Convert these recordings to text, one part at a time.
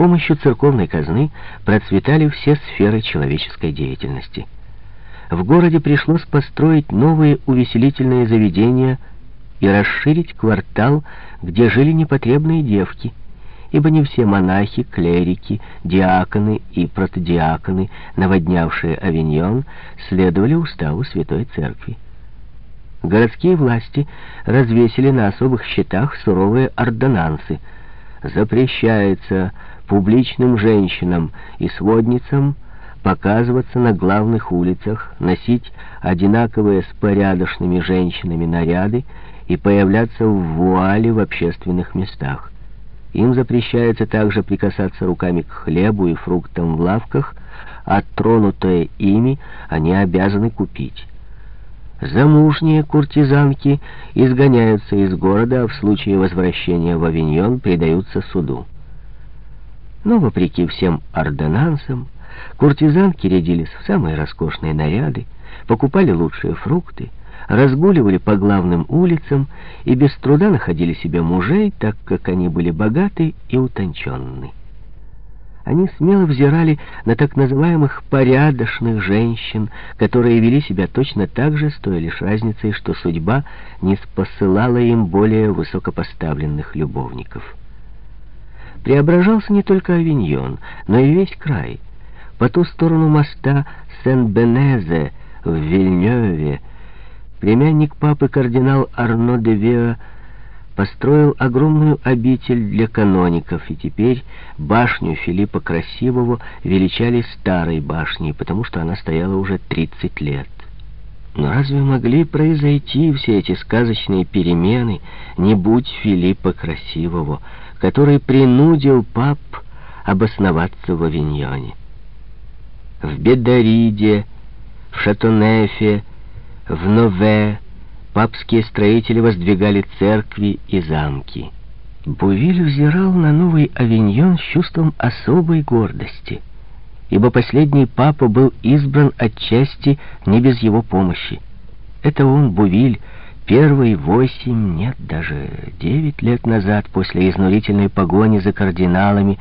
помощью церковной казны процветали все сферы человеческой деятельности. В городе пришлось построить новые увеселительные заведения и расширить квартал, где жили непотребные девки, ибо не все монахи, клерики, диаконы и протодиаконы, наводнявшие Авиньон, следовали уставу Святой Церкви. Городские власти развесили на особых счетах суровые ордонансы. Запрещается публичным женщинам и сводницам показываться на главных улицах, носить одинаковые с порядочными женщинами наряды и появляться в вуале в общественных местах. Им запрещается также прикасаться руками к хлебу и фруктам в лавках, а тронутое ими они обязаны купить. Замужние куртизанки изгоняются из города, а в случае возвращения в Авиньон предаются суду. Но, вопреки всем ордонансам, куртизанки рядились в самые роскошные наряды, покупали лучшие фрукты, разгуливали по главным улицам и без труда находили себе мужей, так как они были богаты и утонченны. Они смело взирали на так называемых «порядочных женщин», которые вели себя точно так же, с той лишь разницей, что судьба не спосылала им более высокопоставленных любовников. Преображался не только Авиньон, но и весь край. По ту сторону моста Сен-Бенезе в Вильнёве племянник папы кардинал Арно де Веа построил огромную обитель для каноников, и теперь башню Филиппа Красивого величали старой башней, потому что она стояла уже 30 лет. Но разве могли произойти все эти сказочные перемены, не будь Филиппа Красивого, который принудил пап обосноваться в Авиньоне? В Бедариде, в Шатонефе, в Нове, папские строители воздвигали церкви и замки. Бувиль взирал на новый авиньон с чувством особой гордости, ибо последний папа был избран отчасти не без его помощи. Это он, Бувиль, первый восемь, нет, даже девять лет назад, после изнурительной погони за кардиналами,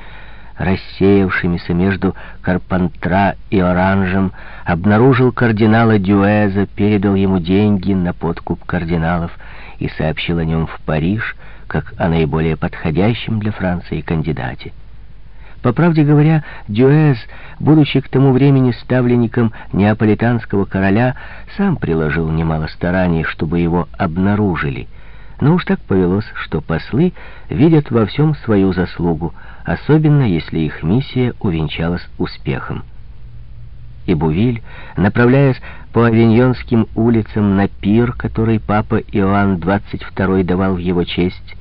рассеявшимися между Карпантра и Оранжем, обнаружил кардинала Дюэза, передал ему деньги на подкуп кардиналов и сообщил о нем в Париж, как о наиболее подходящем для Франции кандидате. По правде говоря, Дюэз, будучи к тому времени ставленником неаполитанского короля, сам приложил немало стараний, чтобы его обнаружили — но уж так повелось, что послы видят во всем свою заслугу, особенно если их миссия увенчалась успехом. И Бувиль, направляясь по авиньонским улицам на пир, который папа Иоанн XXII давал в его честь,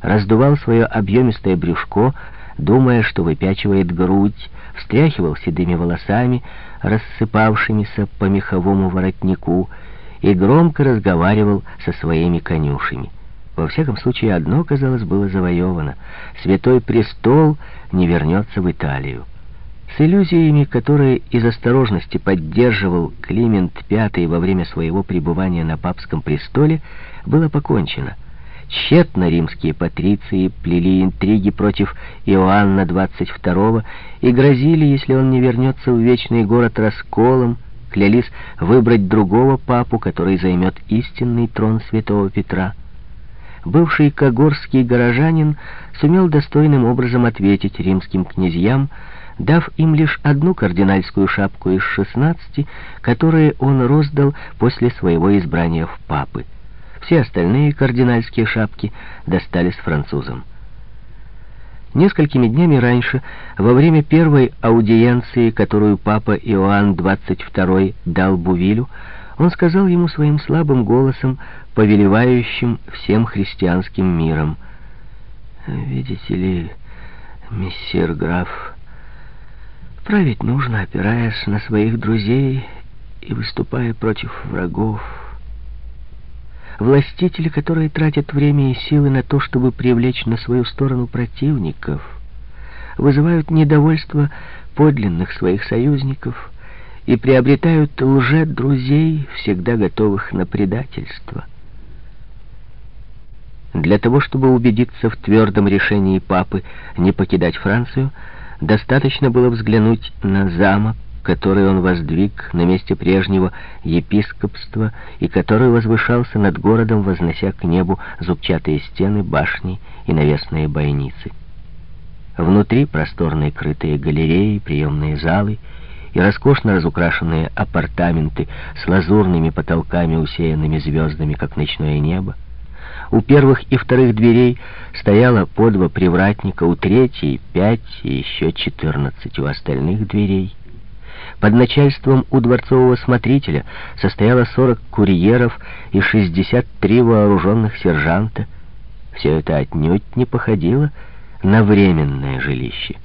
раздувал свое объемистое брюшко, думая, что выпячивает грудь, встряхивал седыми волосами, рассыпавшимися по меховому воротнику, и громко разговаривал со своими конюшами. Во всяком случае, одно, казалось, было завоевано. Святой престол не вернется в Италию. С иллюзиями, которые из осторожности поддерживал Климент V во время своего пребывания на папском престоле, было покончено. Тщетно римские патриции плели интриги против Иоанна XXII и грозили, если он не вернется в вечный город расколом, клялись выбрать другого папу, который займет истинный трон святого Петра бывший когорский горожанин сумел достойным образом ответить римским князьям, дав им лишь одну кардинальскую шапку из шестнадцати, которые он роздал после своего избрания в папы. Все остальные кардинальские шапки достались французам. Несколькими днями раньше, во время первой аудиенции, которую папа Иоанн XXII дал Бувилю, он сказал ему своим слабым голосом, повелевающим всем христианским миром, «Видите ли, мессир граф, править нужно, опираясь на своих друзей и выступая против врагов. Властители, которые тратят время и силы на то, чтобы привлечь на свою сторону противников, вызывают недовольство подлинных своих союзников — и приобретают лже-друзей, всегда готовых на предательство. Для того, чтобы убедиться в твердом решении папы не покидать Францию, Достаточно было взглянуть на замок, который он воздвиг на месте прежнего епископства и который возвышался над городом, вознося к небу зубчатые стены, башни и навесные бойницы. Внутри просторные крытые галереи, приемные залы и роскошно разукрашенные апартаменты с лазурными потолками, усеянными звездами, как ночное небо. У первых и вторых дверей стояло по два привратника, у третьей — пять и еще четырнадцать у остальных дверей. Под начальством у дворцового смотрителя состояло 40 курьеров и 63 вооруженных сержанта. Все это отнюдь не походило на временное жилище.